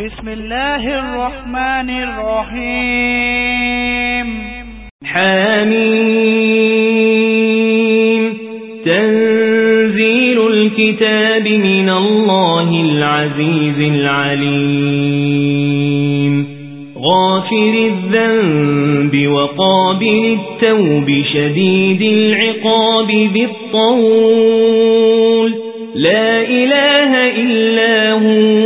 بسم الله الرحمن الرحيم. حميم. تنزيل الكتاب من الله العزيز العليم. غافر الذنب وقابل التوب شديد العقاب بالطول. لا إله إلا هو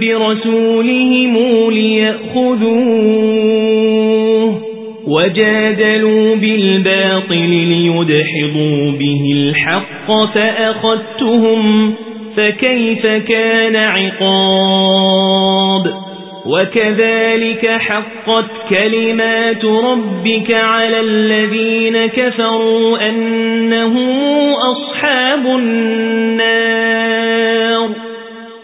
برسولهم ليأخذوه وجادلوا بالباطل ليدحضوا به الحق فأخذتهم فكيف كان عقاب وكذلك حقت كلمات ربك على الذين كفروا أنه أصحاب النار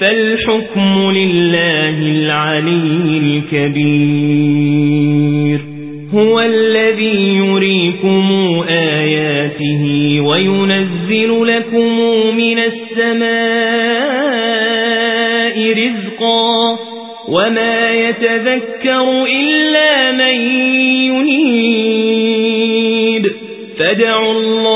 فالحكم لله العلي الكبير. هو الذي يريكم آياته وينزل لكم من السماء رزقا وما يتذكر إلا من ينيب. فادعوا الله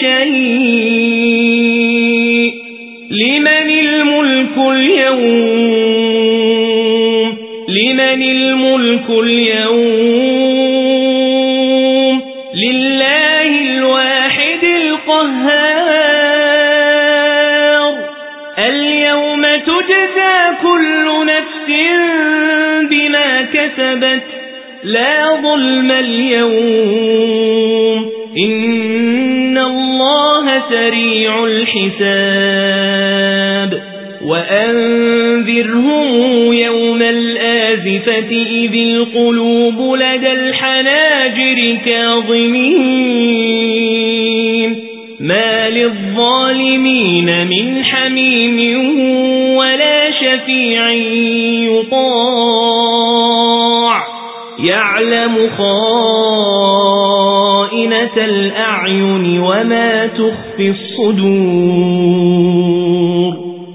شيء. لمن الملك اليوم؟ لمن الملك اليوم؟ لله الواحد القهار. اليوم تجزى كل نفس بما كسبت. لا ظلم اليوم. إن سريع الحساب وأنذرهم يوم الآزفة إذ القلوب لدى الحناجر كاظمين ما للظالمين من حميم ولا شفيع يطاع يعلم خائنة الأعين وما تخفي الصدور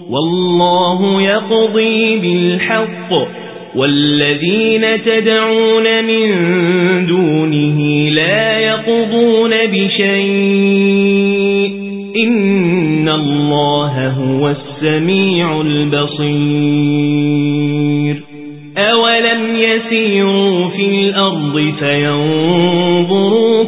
والله يقضي بالحق والذين تدعون من دونه لا يقضون بشيء إن الله هو السميع البصير أولم يسيروا في الأرض فينظروا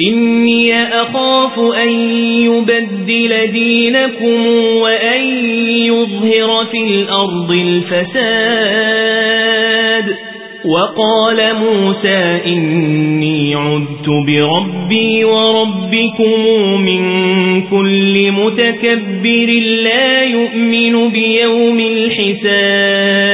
إني أخاف أن يبدل دينكم وأن يظهر في الأرض الفساد. وقال موسى إني عدت بربي وربكم من كل متكبر لا يؤمن بيوم الحساب.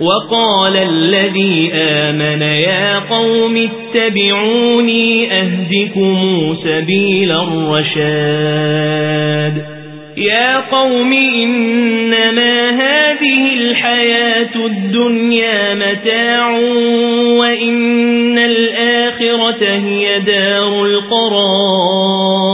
وقال الذي آمن يا قوم اتبعوني أهدكم سبيل الرشاد. يا قوم إنما هذه الحياة الدنيا متاع وإن الآخرة هي دار القرار.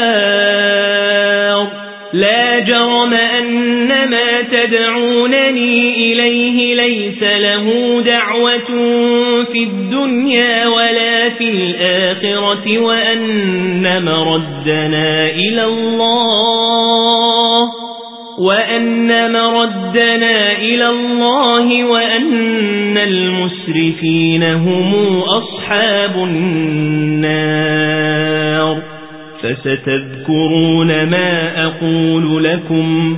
تدعونني إليه ليس له دعوة في الدنيا ولا في الآخرة وأن مردنا إلى الله وأن مردنا إلى الله وأن المسرفين هم أصحاب النار. فستذكرون ما أقول لكم.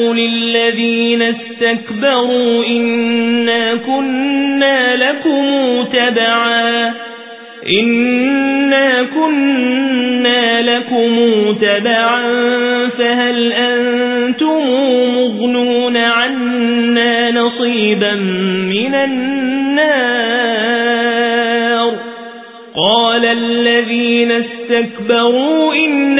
للذين استكبروا إنا كنا لكم تبعا إنا كنا لكم تبعا فهل أنتم مغنون عنا نصيبا من النار قال الذين استكبروا إنا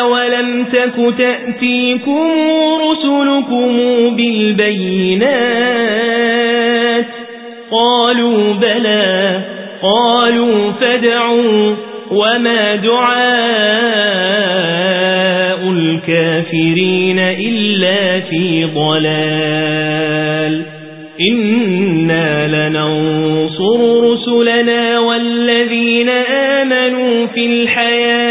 تك تأتيكم رسلكم بالبينات قالوا بلى قالوا فدعوا وما دعاء الكافرين إلا في ضلال إنا لننصر رسلنا والذين آمنوا في الحياة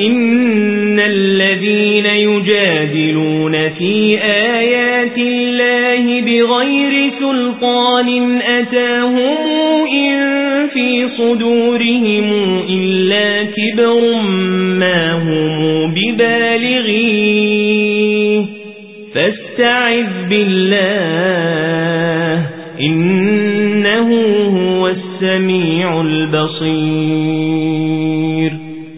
إن الذين يجادلون في آيات الله بغير سلطان أتاهم إن في صدورهم إلا كبر ما هم ببالغيه فاستعذ بالله إنه هو السميع البصير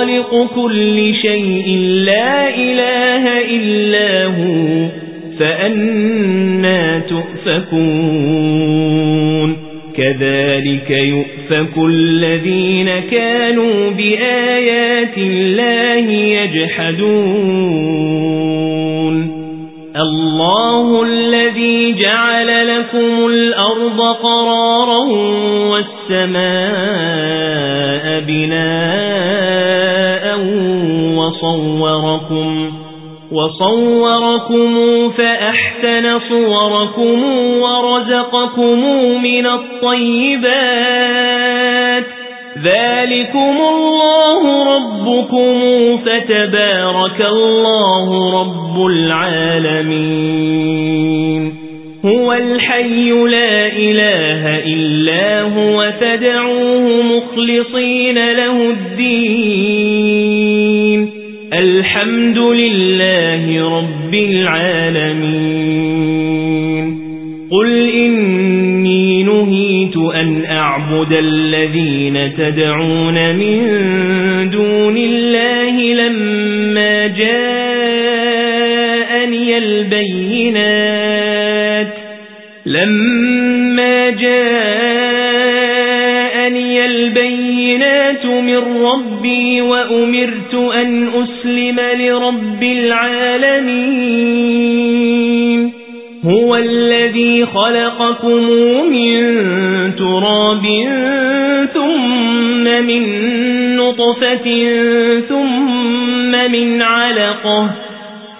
خالق كل شيء لا إله إلا هو فأنا تؤفكون. كذلك يؤفك الذين كانوا بآيات الله يجحدون. الله الذي جعل لكم الأرض قرارا والسماء بناء وصوركم وصوركم فأحسن صوركم ورزقكم من الطيبات. ذلكم الله ربكم فتبارك الله رب العالمين. هو الحي لا إله إلا هو فدعوه مخلصين له الدين. الحمد لله رب العالمين. قل إني نهيت أن أعبد الذين تدعون من دون الله لما جاءني البينات. لما جاءني البينات من ربي وأمرت أن أسلم لرب العالمين. هو الذي خلقكم من تراب ثم من نطفة ثم من علقة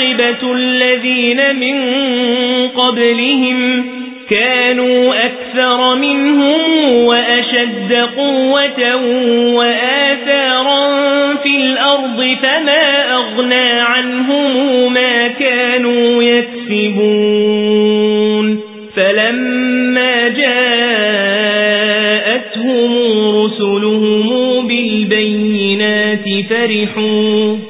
عاقبة الذين من قبلهم كانوا أكثر منهم وأشد قوة وآثارا في الأرض فما أغنى عنهم ما كانوا يكسبون. فلما جاءتهم رسلهم بالبينات فرحوا